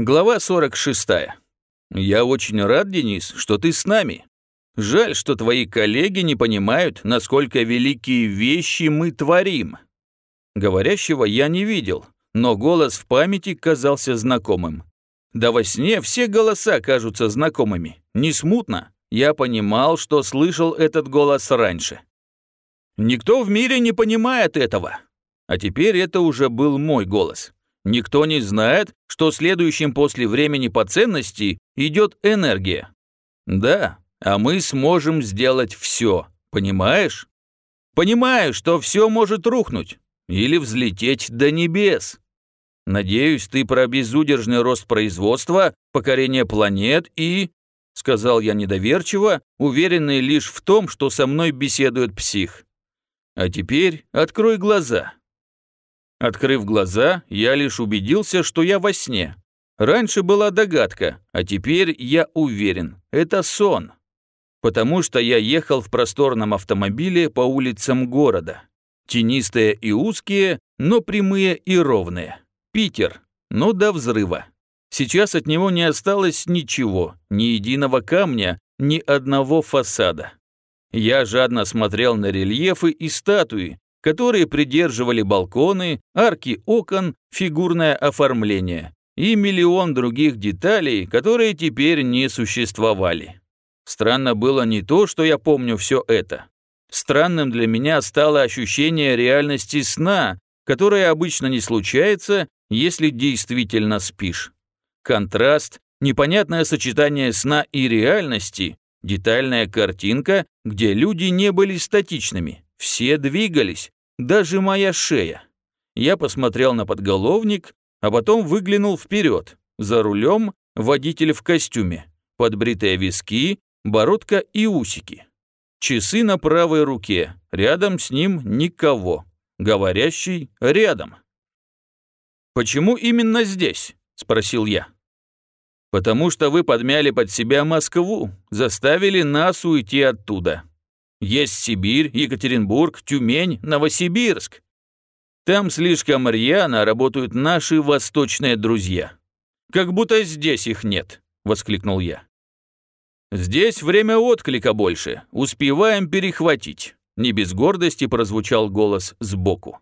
Глава 46. Я очень рад, Денис, что ты с нами. Жаль, что твои коллеги не понимают, насколько великие вещи мы творим. Говорящего я не видел, но голос в памяти казался знакомым. Да во сне все голоса кажутся знакомыми. Не смутно. Я понимал, что слышал этот голос раньше. Никто в мире не понимает этого. А теперь это уже был мой голос. Никто не знает, что следующим после времени по ценности идет энергия. Да, а мы сможем сделать все, понимаешь? Понимаю, что все может рухнуть или взлететь до небес. Надеюсь, ты про безудержный рост производства, покорение планет и... Сказал я недоверчиво, уверенный лишь в том, что со мной беседует псих. А теперь открой глаза. Открыв глаза, я лишь убедился, что я во сне. Раньше была догадка, а теперь я уверен, это сон. Потому что я ехал в просторном автомобиле по улицам города. Тенистые и узкие, но прямые и ровные. Питер, но до взрыва. Сейчас от него не осталось ничего, ни единого камня, ни одного фасада. Я жадно смотрел на рельефы и статуи, которые придерживали балконы, арки окон, фигурное оформление и миллион других деталей, которые теперь не существовали. Странно было не то, что я помню все это. Странным для меня стало ощущение реальности сна, которое обычно не случается, если действительно спишь. Контраст, непонятное сочетание сна и реальности, детальная картинка, где люди не были статичными, все двигались, даже моя шея. Я посмотрел на подголовник, а потом выглянул вперед. За рулем водитель в костюме, подбритые виски, бородка и усики. Часы на правой руке, рядом с ним никого. Говорящий рядом. «Почему именно здесь?» – спросил я. «Потому что вы подмяли под себя Москву, заставили нас уйти оттуда. Есть Сибирь, Екатеринбург, Тюмень, Новосибирск. Там слишком рьяно работают наши восточные друзья. Как будто здесь их нет», – воскликнул я. «Здесь время отклика больше, успеваем перехватить», – не без гордости прозвучал голос сбоку.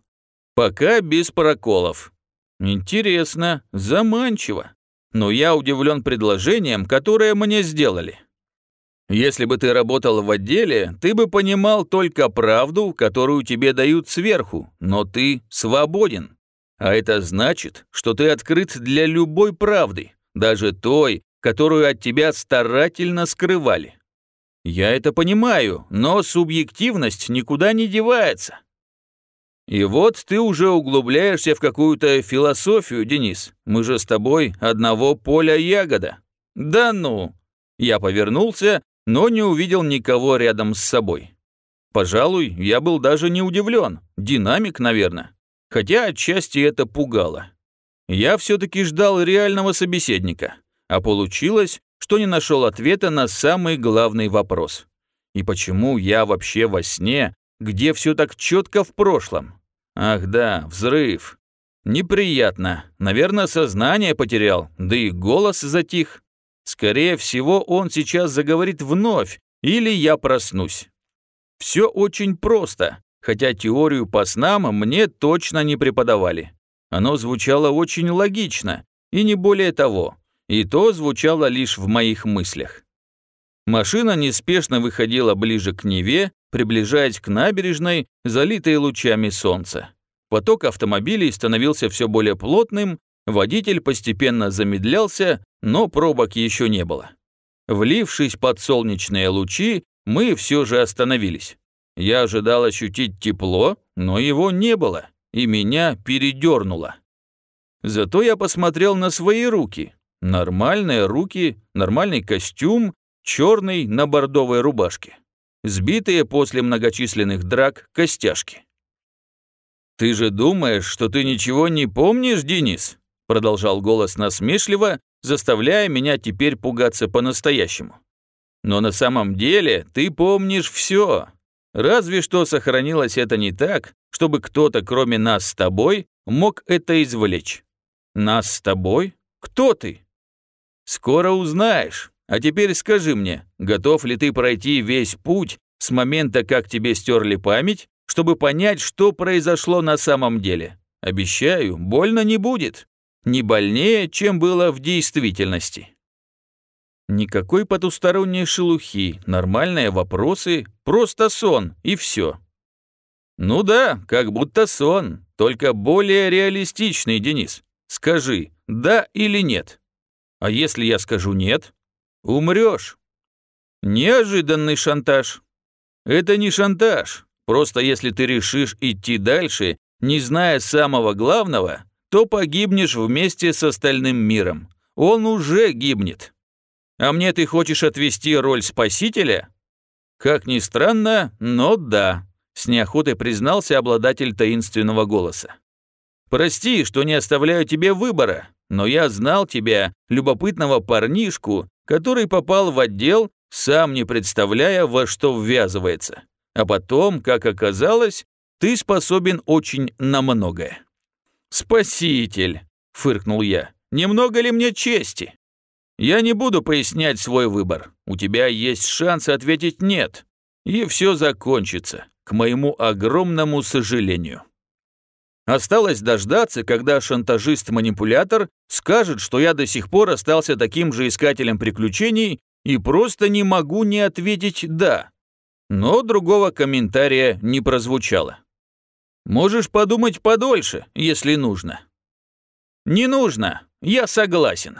«Пока без проколов. Интересно, заманчиво. Но я удивлен предложением, которое мне сделали. Если бы ты работал в отделе, ты бы понимал только правду, которую тебе дают сверху, но ты свободен. А это значит, что ты открыт для любой правды, даже той, которую от тебя старательно скрывали. Я это понимаю, но субъективность никуда не девается. И вот ты уже углубляешься в какую-то философию, Денис. Мы же с тобой одного поля ягода. Да ну. Я повернулся но не увидел никого рядом с собой. Пожалуй, я был даже не удивлен, динамик, наверное. Хотя отчасти это пугало. Я все-таки ждал реального собеседника, а получилось, что не нашел ответа на самый главный вопрос. И почему я вообще во сне, где все так четко в прошлом? Ах да, взрыв. Неприятно. Наверное, сознание потерял, да и голос затих. Скорее всего, он сейчас заговорит вновь, или я проснусь. Все очень просто, хотя теорию по снам мне точно не преподавали. Оно звучало очень логично, и не более того, и то звучало лишь в моих мыслях. Машина неспешно выходила ближе к Неве, приближаясь к набережной, залитой лучами солнца. Поток автомобилей становился все более плотным, Водитель постепенно замедлялся, но пробок еще не было. Влившись под солнечные лучи, мы все же остановились. Я ожидал ощутить тепло, но его не было, и меня передернуло. Зато я посмотрел на свои руки. Нормальные руки, нормальный костюм, черный на бордовой рубашке. Сбитые после многочисленных драк костяшки. «Ты же думаешь, что ты ничего не помнишь, Денис?» продолжал голос насмешливо, заставляя меня теперь пугаться по-настоящему. Но на самом деле ты помнишь все. Разве что сохранилось это не так, чтобы кто-то, кроме нас с тобой, мог это извлечь. Нас с тобой? Кто ты? Скоро узнаешь. А теперь скажи мне, готов ли ты пройти весь путь с момента, как тебе стерли память, чтобы понять, что произошло на самом деле? Обещаю, больно не будет. Не больнее, чем было в действительности. Никакой потусторонней шелухи, нормальные вопросы, просто сон и все. Ну да, как будто сон, только более реалистичный, Денис. Скажи, да или нет? А если я скажу нет? Умрешь. Неожиданный шантаж. Это не шантаж. Просто если ты решишь идти дальше, не зная самого главного, то погибнешь вместе с остальным миром. Он уже гибнет. А мне ты хочешь отвести роль спасителя? Как ни странно, но да, с неохотой признался обладатель таинственного голоса. Прости, что не оставляю тебе выбора, но я знал тебя, любопытного парнишку, который попал в отдел, сам не представляя, во что ввязывается. А потом, как оказалось, ты способен очень на многое. «Спаситель!» — фыркнул я. «Немного ли мне чести?» Я не буду пояснять свой выбор. У тебя есть шанс ответить «нет». И все закончится, к моему огромному сожалению. Осталось дождаться, когда шантажист-манипулятор скажет, что я до сих пор остался таким же искателем приключений и просто не могу не ответить «да». Но другого комментария не прозвучало. Можешь подумать подольше, если нужно. Не нужно, я согласен.